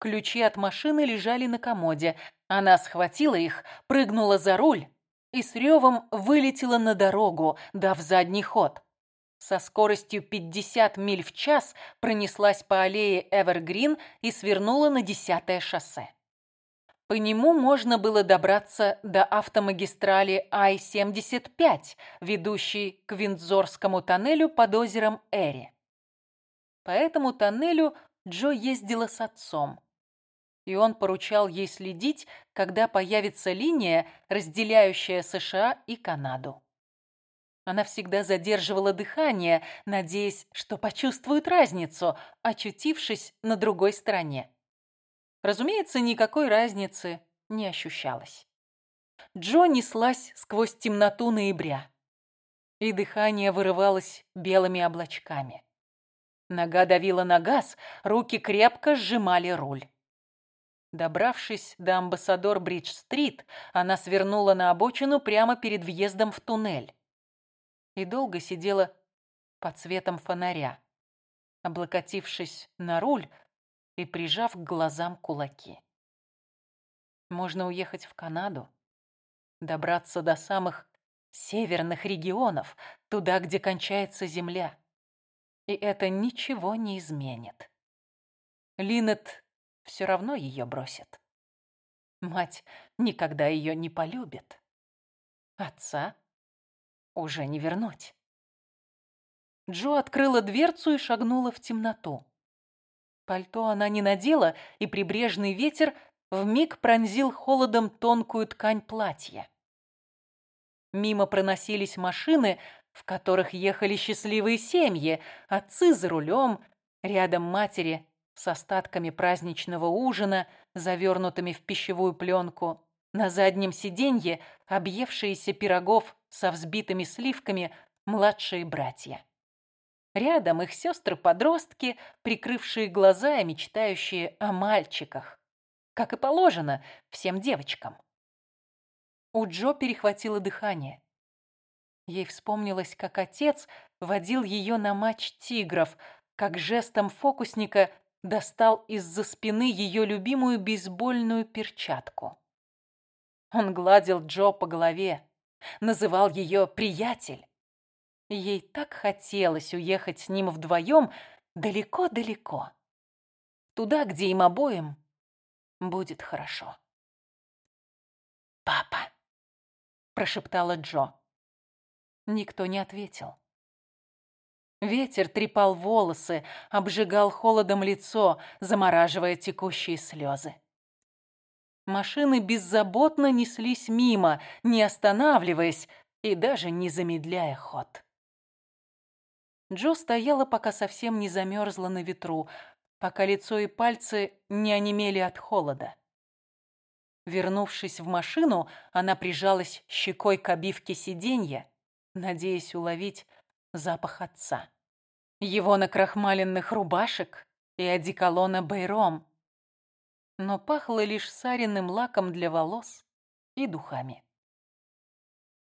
Ключи от машины лежали на комоде. Она схватила их, прыгнула за руль и с ревом вылетела на дорогу, дав задний ход. Со скоростью 50 миль в час пронеслась по аллее Эвергрин и свернула на десятое шоссе. По нему можно было добраться до автомагистрали Ай-75, ведущей к Виндзорскому тоннелю под озером Эри. По этому тоннелю Джо ездила с отцом и он поручал ей следить, когда появится линия, разделяющая США и Канаду. Она всегда задерживала дыхание, надеясь, что почувствует разницу, очутившись на другой стороне. Разумеется, никакой разницы не ощущалось. Джо неслась сквозь темноту ноября, и дыхание вырывалось белыми облачками. Нога давила на газ, руки крепко сжимали руль. Добравшись до Амбассадор Бридж-стрит, она свернула на обочину прямо перед въездом в туннель. И долго сидела под светом фонаря, облокотившись на руль и прижав к глазам кулаки. Можно уехать в Канаду, добраться до самых северных регионов, туда, где кончается земля. И это ничего не изменит. Линет все равно ее бросит. Мать никогда ее не полюбит. Отца уже не вернуть. Джо открыла дверцу и шагнула в темноту. Пальто она не надела, и прибрежный ветер вмиг пронзил холодом тонкую ткань платья. Мимо проносились машины, в которых ехали счастливые семьи, отцы за рулем, рядом матери с остатками праздничного ужина, завернутыми в пищевую пленку, на заднем сиденье объевшиеся пирогов со взбитыми сливками младшие братья. Рядом их сестры-подростки, прикрывшие глаза и мечтающие о мальчиках, как и положено всем девочкам. У Джо перехватило дыхание. Ей вспомнилось, как отец водил ее на матч тигров, как жестом фокусника достал из-за спины ее любимую бейсбольную перчатку. Он гладил Джо по голове, называл ее «приятель». Ей так хотелось уехать с ним вдвоем далеко-далеко. Туда, где им обоим будет хорошо. «Папа!» – прошептала Джо. Никто не ответил. Ветер трепал волосы, обжигал холодом лицо, замораживая текущие слезы. Машины беззаботно неслись мимо, не останавливаясь и даже не замедляя ход. Джо стояла, пока совсем не замерзла на ветру, пока лицо и пальцы не онемели от холода. Вернувшись в машину, она прижалась щекой к обивке сиденья, надеясь уловить запах отца. Его накрахмаленных рубашек и одеколона Байром. Но пахло лишь саренным лаком для волос и духами.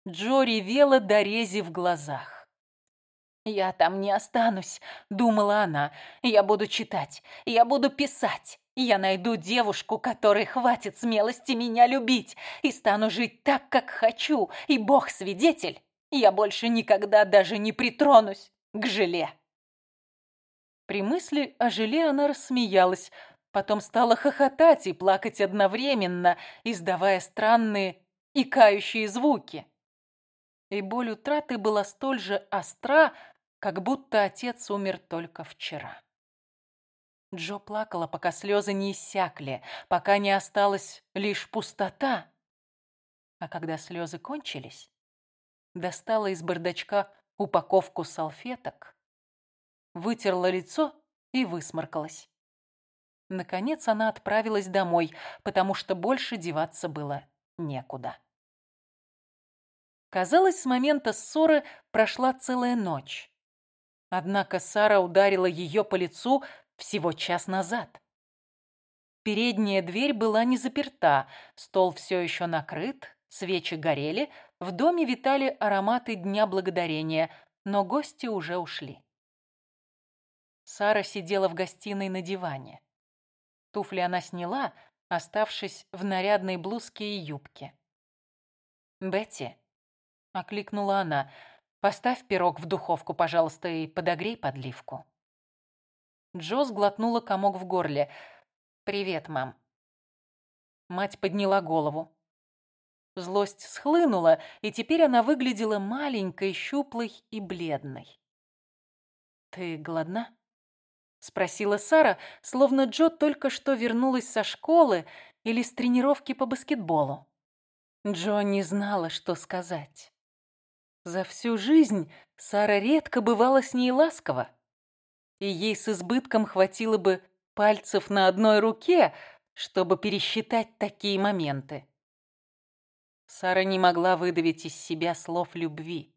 Джо ревела до рези в глазах. «Я там не останусь», — думала она. «Я буду читать, я буду писать. Я найду девушку, которой хватит смелости меня любить, и стану жить так, как хочу, и Бог свидетель, я больше никогда даже не притронусь к желе. При мысли о желе она рассмеялась, потом стала хохотать и плакать одновременно, издавая странные икающие звуки. И боль утраты была столь же остра, как будто отец умер только вчера. Джо плакала, пока слезы не иссякли, пока не осталась лишь пустота. А когда слезы кончились, достала из бардачка упаковку салфеток, вытерла лицо и высморкалась. Наконец она отправилась домой, потому что больше деваться было некуда. Казалось, с момента ссоры прошла целая ночь. Однако Сара ударила ее по лицу всего час назад. Передняя дверь была не заперта, стол все еще накрыт, свечи горели, в доме витали ароматы Дня Благодарения, но гости уже ушли. Сара сидела в гостиной на диване. Туфли она сняла, оставшись в нарядной блузке и юбке. «Бетти», — окликнула она, — «поставь пирог в духовку, пожалуйста, и подогрей подливку». Джо сглотнула комок в горле. «Привет, мам». Мать подняла голову. Злость схлынула, и теперь она выглядела маленькой, щуплой и бледной. «Ты голодна?» — спросила Сара, словно Джо только что вернулась со школы или с тренировки по баскетболу. Джо не знала, что сказать. За всю жизнь Сара редко бывала с ней ласкова, и ей с избытком хватило бы пальцев на одной руке, чтобы пересчитать такие моменты. Сара не могла выдавить из себя слов любви.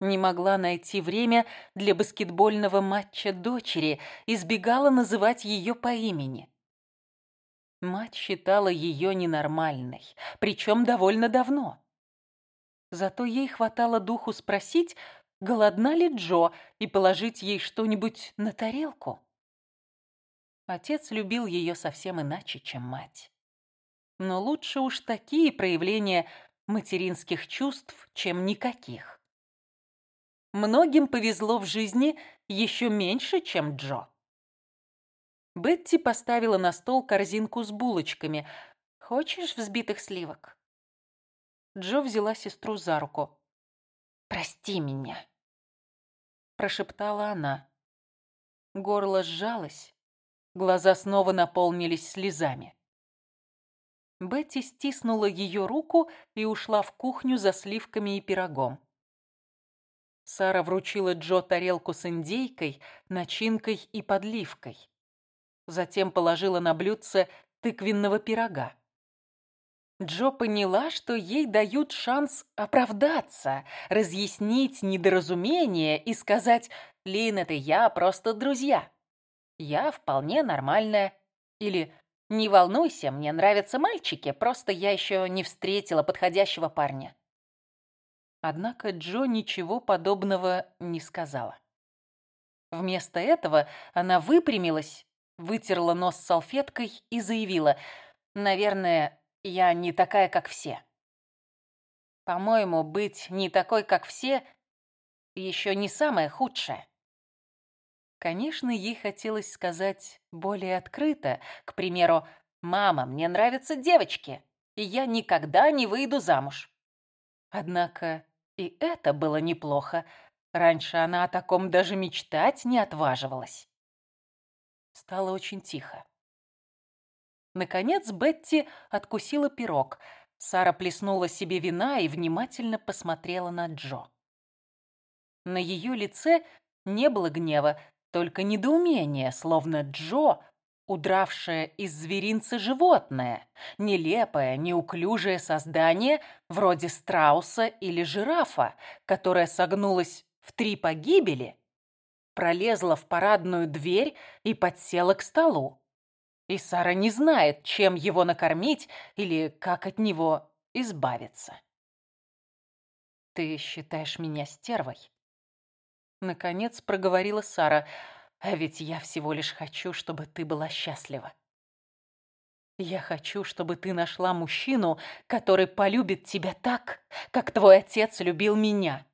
Не могла найти время для баскетбольного матча дочери, избегала называть ее по имени. Мать считала ее ненормальной, причем довольно давно. Зато ей хватало духу спросить, голодна ли Джо, и положить ей что-нибудь на тарелку. Отец любил ее совсем иначе, чем мать. Но лучше уж такие проявления материнских чувств, чем никаких. Многим повезло в жизни еще меньше, чем Джо. Бетти поставила на стол корзинку с булочками. «Хочешь взбитых сливок?» Джо взяла сестру за руку. «Прости меня», — прошептала она. Горло сжалось, глаза снова наполнились слезами. Бетти стиснула ее руку и ушла в кухню за сливками и пирогом. Сара вручила Джо тарелку с индейкой, начинкой и подливкой. Затем положила на блюдце тыквенного пирога. Джо поняла, что ей дают шанс оправдаться, разъяснить недоразумение и сказать «Лин, это я, просто друзья. Я вполне нормальная». Или «Не волнуйся, мне нравятся мальчики, просто я еще не встретила подходящего парня». Однако Джо ничего подобного не сказала. Вместо этого она выпрямилась, вытерла нос салфеткой и заявила, «Наверное, я не такая, как все». По-моему, быть не такой, как все, еще не самое худшее. Конечно, ей хотелось сказать более открыто, к примеру, «Мама, мне нравятся девочки, и я никогда не выйду замуж». Однако и это было неплохо. Раньше она о таком даже мечтать не отваживалась. Стало очень тихо. Наконец Бетти откусила пирог. Сара плеснула себе вина и внимательно посмотрела на Джо. На ее лице не было гнева, только недоумение, словно Джо удравшее из зверинца животное, нелепое, неуклюжее создание вроде страуса или жирафа, которое согнулось в три погибели, пролезла в парадную дверь и подсела к столу. И Сара не знает, чем его накормить или как от него избавиться. «Ты считаешь меня стервой?» Наконец проговорила Сара – а ведь я всего лишь хочу, чтобы ты была счастлива. Я хочу, чтобы ты нашла мужчину, который полюбит тебя так, как твой отец любил меня.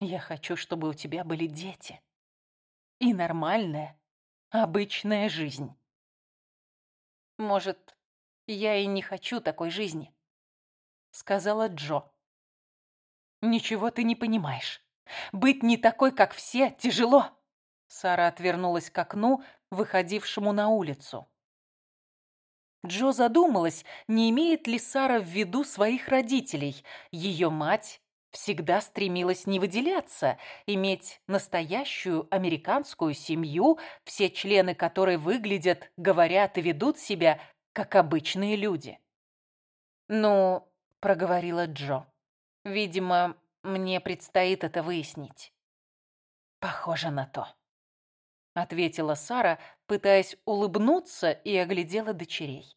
Я хочу, чтобы у тебя были дети. И нормальная, обычная жизнь. Может, я и не хочу такой жизни, сказала Джо. Ничего ты не понимаешь. Быть не такой, как все, тяжело. Сара отвернулась к окну, выходившему на улицу. Джо задумалась, не имеет ли Сара в виду своих родителей. Ее мать всегда стремилась не выделяться, иметь настоящую американскую семью, все члены которой выглядят, говорят и ведут себя, как обычные люди. «Ну», — проговорила Джо, — «видимо, мне предстоит это выяснить». «Похоже на то» ответила Сара, пытаясь улыбнуться и оглядела дочерей.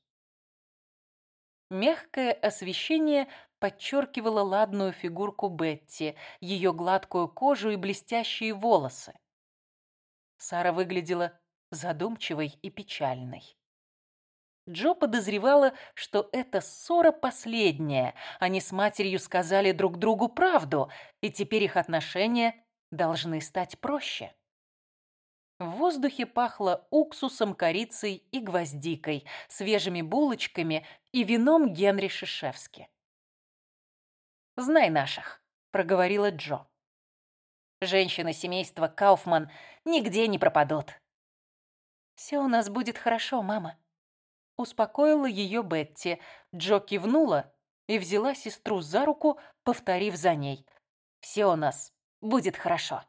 Мягкое освещение подчеркивало ладную фигурку Бетти, ее гладкую кожу и блестящие волосы. Сара выглядела задумчивой и печальной. Джо подозревала, что эта ссора последняя. Они с матерью сказали друг другу правду, и теперь их отношения должны стать проще. В воздухе пахло уксусом, корицей и гвоздикой, свежими булочками и вином Генри Шишевски. «Знай наших», — проговорила Джо. «Женщины семейства Кауфман нигде не пропадут». «Все у нас будет хорошо, мама», — успокоила ее Бетти. Джо кивнула и взяла сестру за руку, повторив за ней. «Все у нас будет хорошо».